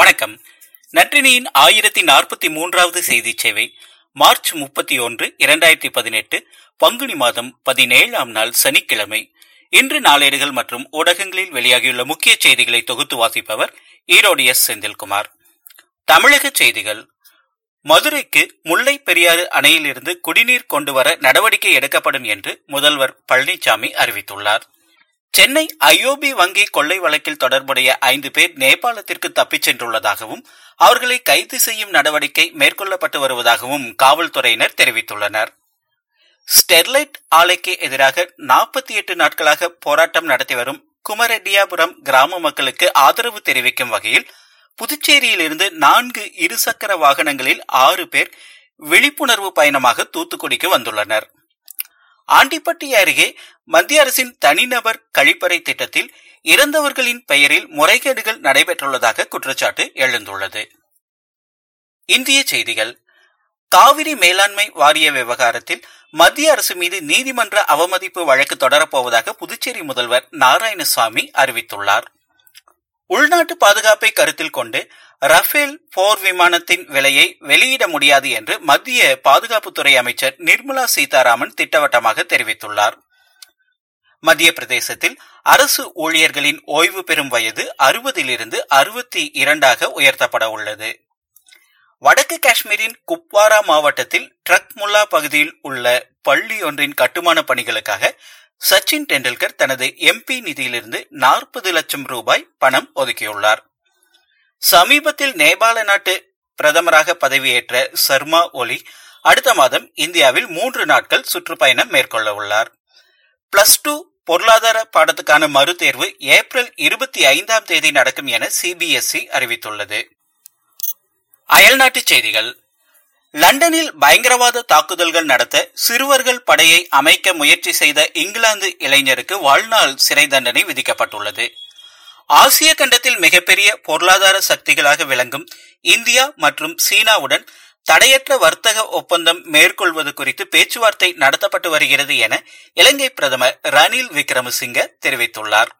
வணக்கம். நற்றினியின் ஆயிரத்தி நாற்பத்தி மூன்றாவது செய்தி சேவை மார்ச் முப்பத்தி ஒன்று இரண்டாயிரத்தி பதினெட்டு பங்குனி மாதம் பதினேழாம் நாள் சனிக்கிழமை. இன்று நாளேடுகள் மற்றும் ஊடகங்களில் வெளியாகியுள்ள முக்கிய செய்திகளை தொகுத்து வாசிப்பவர் ஈரோடு எஸ். செந்தில்குமார். தமிழக செய்திகள். மதுரைக்கு முல்லை பெரியாறு அணையிலிருந்து குடிநீர் கொண்டு வர நடவடிக்கை எடுக்கப்படும் என்று முதல்வர் பழனிசாமி அறிவித்துள்ளார். சென்னை ஐஓபி வங்கி கொள்ளை வழக்கில் தொடர்புடைய ஐந்து பேர் நேபாளத்திற்கு தப்பிச் சென்றுள்ளதாகவும் அவர்களை கைது செய்யும் நடவடிக்கை மேற்கொள்ளப்பட்டு வருவதாகவும் காவல்துறையினர் தெரிவித்துள்ளனர். ஸ்டெர்லைட் ஆலைக்கு எதிராக நாற்பத்தி எட்டு நாட்களாக போராட்டம் நடத்தி வரும் குமரெட்டியாபுரம் கிராம மக்களுக்கு ஆதரவு தெரிவிக்கும் வகையில் புதுச்சேரியிலிருந்து நான்கு இருசக்கர வாகனங்களில் ஆறு பேர் விழிப்புணர்வு பயணமாக தூத்துக்குடிக்கு வந்துள்ளனர். ஆண்டிப்பட்டி அருகே மத்திய அரசின் தனிநபர் கழிப்பறை திட்டத்தில் இறந்தவர்களின் பெயரில் முறைகேடுகள் நடைபெற்றுள்ளதாக குற்றச்சாட்டு எழுந்துள்ளது. இந்திய செய்திகள். காவிரி மேலாண்மை வாரிய விவகாரத்தில் மத்திய அரசு மீது நீதிமன்ற அவமதிப்பு வழக்கு தொடரப்போவதாக புதுச்சேரி முதல்வர் நாராயணசாமி அறிவித்துள்ளார். உள்நாட்டு பாதுகாப்பை கருத்தில் கொண்டு ரஃபேல் போர் விமானத்தின் விலையை வெளியிட முடியாது என்று மத்திய பாதுகாப்புத்துறை அமைச்சர் நிர்மலா சீதாராமன் திட்டவட்டமாக தெரிவித்துள்ளார். மத்திய பிரதேசத்தில் அரசு ஊழியர்களின் ஓய்வு பெறும் வயது அறுபதிலிருந்து அறுபத்தி இரண்டாக உயர்த்தப்பட உள்ளது. வடக்கு காஷ்மீரின் குப்வாரா மாவட்டத்தில் ட்ரக் முல்லா பகுதியில் உள்ள பள்ளி ஒன்றின் கட்டுமான பணிகளுக்காக சச்சின் டெண்டுல்கர் தனது எம்பி நிதியிலிருந்து நாற்பது லட்சம் ரூபாய் பணம் ஒதுக்கியுள்ளார். சமீபத்தில் நேபாள நாட்டு பிரதமராக பதவியேற்ற சர்மா ஒலி அடுத்த மாதம் இந்தியாவில் மூன்று நாட்கள் சுற்றுப்பயணம் மேற்கொள்ள உள்ளார். பிளஸ் டூ பொருளாதார பாடத்துக்கான மறுதேர்வு ஏப்ரல் இருபத்தி ஐந்தாம் தேதி நடக்கும் என சிபிஎஸ்இ அறிவித்துள்ளது. அயல்நாட்டுச் செய்திகள். லண்டனில் பயங்கரவாத தாக்குதல்கள் நடத்த சிறுவர்கள் படையை அமைக்க முயற்சி செய்த இங்கிலாந்து இளைஞருக்கு வாழ்நாள் சிறை தண்டனை விதிக்கப்பட்டுள்ளது. ஆசிய கண்டத்தில் மிகப்பெரிய பொருளாதார சக்திகளாக விளங்கும் இந்தியா மற்றும் சீனாவுடன் தடையற்ற வர்த்தக ஒப்பந்தம் மேற்கொள்வது குறித்து பேச்சுவார்த்தை நடத்தப்பட்டு வருகிறது என இலங்கை பிரதமர் ரணில் விக்ரமசிங்க தெரிவித்துள்ளார்.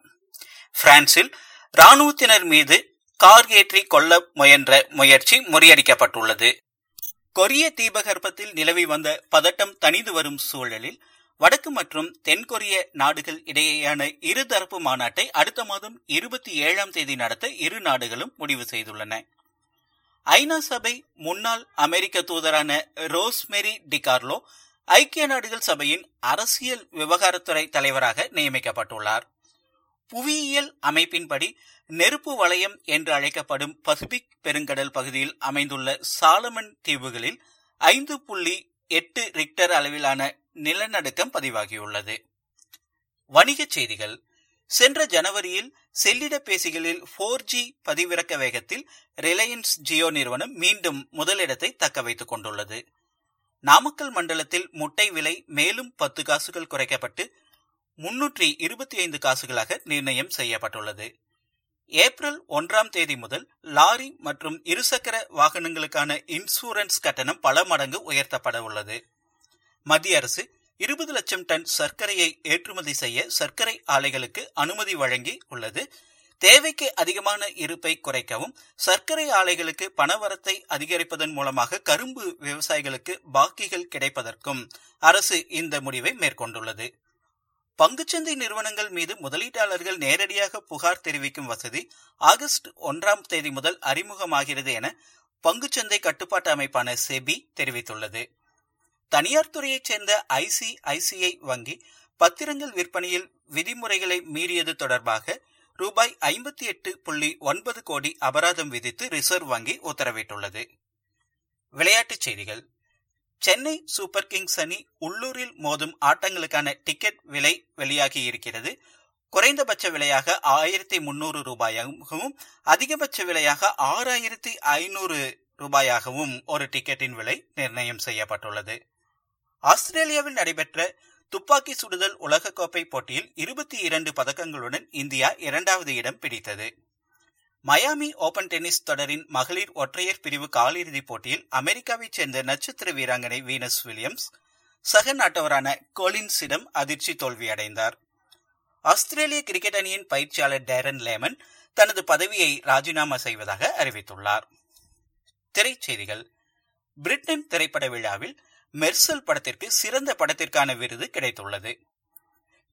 பிரான்சில் ராணுவத்தினர் மீது கார் ஏற்றி கொள்ள முயன்ற முயற்சி முறியடிக்கப்பட்டுள்ளது. கொரிய தீபகற்பத்தில் நிலவி வந்த பதட்டம் தணிந்து வரும் சூழலில் வடக்கு மற்றும் தென்கொரிய நாடுகள் இடையேயான இருதரப்பு மாநாட்டை அடுத்த மாதம் இருபத்தி ஏழாம் தேதி நடத்த இரு நாடுகளும் முடிவு செய்துள்ளன. ஐநா சபை முன்னாள் அமெரிக்க தூதரான ரோஸ்மெரி டிகார்லோ ஐக்கிய நாடுகள் சபையின் அரசியல் விவகாரத்துறை தலைவராக நியமிக்கப்பட்டுள்ளார். புவியியல் அமைப்பின்படி நெருப்பு வளையம் என்று அழைக்கப்படும் பசிபிக் பெருங்கடல் பகுதியில் அமைந்துள்ள சாலமன் தீவுகளில் ஐந்து புள்ளி எட்டு ரிக்டர் அளவிலான நிலநடுக்கம் பதிவாகியுள்ளது. வணிகச் செய்திகள். சென்ற ஜனவரியில் செல்லிடப்பேசிகளில் போர் ஜி பதிவிறக்க வேகத்தில் ரிலையன்ஸ் ஜியோ நிறுவனம் மீண்டும் முதலிடத்தை தக்க வைத்துக் கொண்டுள்ளது. நாமக்கல் மண்டலத்தில் முட்டை விலை மேலும் பத்து காசுகள் குறைக்கப்பட்டு முன்னூற்றி இருபத்தி ஐந்து காசுகளாக நிர்ணயம் செய்யப்பட்டுள்ளது. ஏப்ரல் ஒன்றாம் தேதி முதல் லாரி மற்றும் இருசக்கர வாகனங்களுக்கான இன்சூரன்ஸ் கட்டணம் பல மடங்கு உயர்த்தப்பட உள்ளது. மத்திய அரசு இருபது லட்சம் டன் சர்க்கரையை ஏற்றுமதி செய்ய சர்க்கரை ஆலைகளுக்கு அனுமதி வழங்கி உள்ளது. தேவைக்கு அதிகமான இருப்பை குறைக்கவும் சர்க்கரை ஆலைகளுக்கு பணவரத்தை அதிகரிப்பதன் மூலமாக கரும்பு விவசாயிகளுக்கு பாக்கிகள் கிடைப்பதற்கும் அரசு இந்த முடிவை மேற்கொண்டுள்ளது. பங்குச்சந்தை நிறுவனங்கள் மீது முதலீட்டாளர்கள் நேரடியாக புகார் தெரிவிக்கும் வசதி ஆகஸ்ட் ஒன்றாம் தேதி முதல் அறிமுகமாகிறது என பங்குச்சந்தை கட்டுப்பாட்டு அமைப்பான செபி தெரிவித்துள்ளது. தனியார் துறையைச் சேர்ந்த ஐசிஐசிஐ வங்கி பத்திரங்கள் விற்பனையில் விதிமுறைகளை மீறியது தொடர்பாக ரூபாய் ஐம்பத்தி எட்டு புள்ளி ஒன்பது கோடி அபராதம் விதித்து ரிசர்வ் வங்கி உத்தரவிட்டுள்ளது. விளையாட்டுச் செய்திகள். சென்னை சூப்பர் கிங்ஸ் அணி உள்ளூரில் மோதும் ஆட்டங்களுக்கான டிக்கெட் விலை வெளியாகி இருக்கிறது குறைந்தபட்ச விலையாக ஆயிரத்தி முன்னூறு ரூபாயாகவும் அதிகபட்ச விலையாக ஆறாயிரத்தி ஐநூறு ரூபாயாகவும் ஒரு டிக்கெட்டின் விலை நிர்ணயம் செய்யப்பட்டுள்ளது. ஆஸ்திரேலியாவில் நடைபெற்ற துப்பாக்கி சுடுதல் உலகக்கோப்பை போட்டியில் இருபத்தி இரண்டு பதக்கங்களுடன் இந்தியா இரண்டாவது இடம் பிடித்தது. மயாமி ஓபன் டென்னிஸ் தொடரின் மகளிர் ஒற்றையர் பிரிவு காலிறுதிப் போட்டியில் அமெரிக்காவைச் சேர்ந்த நட்சத்திர வீராங்கனை வீனஸ் வில்லியம்ஸ் சக நாட்டவரான கோலின்ஸிடம் அதிர்ச்சி தோல்வியடைந்தார். ஆஸ்திரேலிய கிரிக்கெட் அணியின் பயிற்சியாளர் டேரன் லேமன் தனது பதவியை ராஜினாமா செய்வதாக அறிவித்துள்ளார். திரைச்செய்திகள். பிரிட்டன் திரைப்பட விழாவில் மெர்சல் படத்திற்கு சிறந்த படத்திற்கான விருது கிடைத்துள்ளது.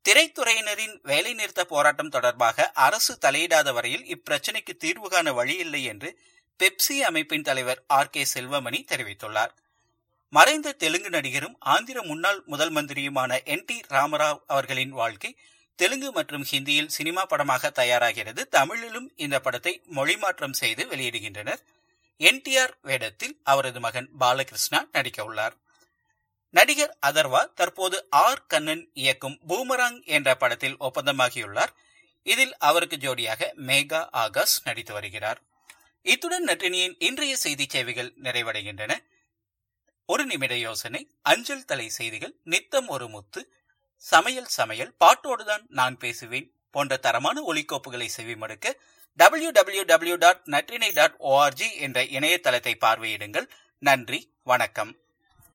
திரைத்துறையினரின் வேலைநிறுத்த போராட்டம் தொடர்பாக அரசு தலையிடாத வரையில் இப்பிரச்சினைக்கு தீர்வு காண வழியில்லை என்று பெப்சி அமைப்பின் தலைவர் ஆர் கே செல்வமணி தெரிவித்துள்ளார். மறைந்த தெலுங்கு நடிகரும் ஆந்திர முன்னாள் முதல் மந்திரியுமான என் டி ராமராவ் அவர்களின் வாழ்க்கை தெலுங்கு மற்றும் ஹிந்தியில் சினிமா படமாக தயாராகிறது. தமிழிலும் இந்த படத்தை மொழிமாற்றம் செய்து வெளியிடுகின்றனர். என்டிஆர் வேடத்தில் அவரது மகன் பாலகிருஷ்ணா நடிக்க உள்ளார் நடிகர் அதர்வா தற்போது ஆர் கண்ணன் இயக்கும் பூமராங் என்ற படத்தில் ஒப்பந்தமாகியுள்ளார். இதில் அவருக்கு ஜோடியாக மேகா ஆகாஷ் நடித்து வருகிறார். இத்துடன் நட்டினியின் இன்றைய செய்தி சேவைகள் நிறைவடைகின்றன. ஒரு நிமிட யோசனை அஞ்சல் தலை செய்திகள் நித்தம் ஒரு முத்து சமையல் சமையல் பாட்டோடுதான் நான் பேசுவேன் போன்ற தரமான ஒலிக்கோப்புகளை செவிமடுக்க W W W dot Natrinai dot O R G என்ற இணையதளத்தை பார்வையிடுங்கள். நன்றி வணக்கம்.